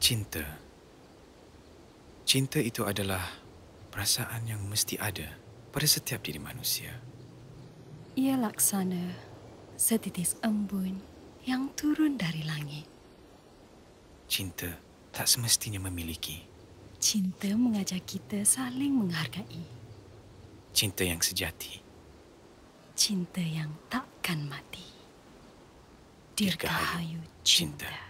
Cinta. Cinta itu adalah perasaan yang mesti ada pada setiap diri manusia. Ia laksana setitis embun yang turun dari langit. Cinta tak semestinya memiliki. Cinta mengajak kita saling menghargai. Cinta yang sejati. Cinta yang takkan mati. Dirgahayu cinta. cinta.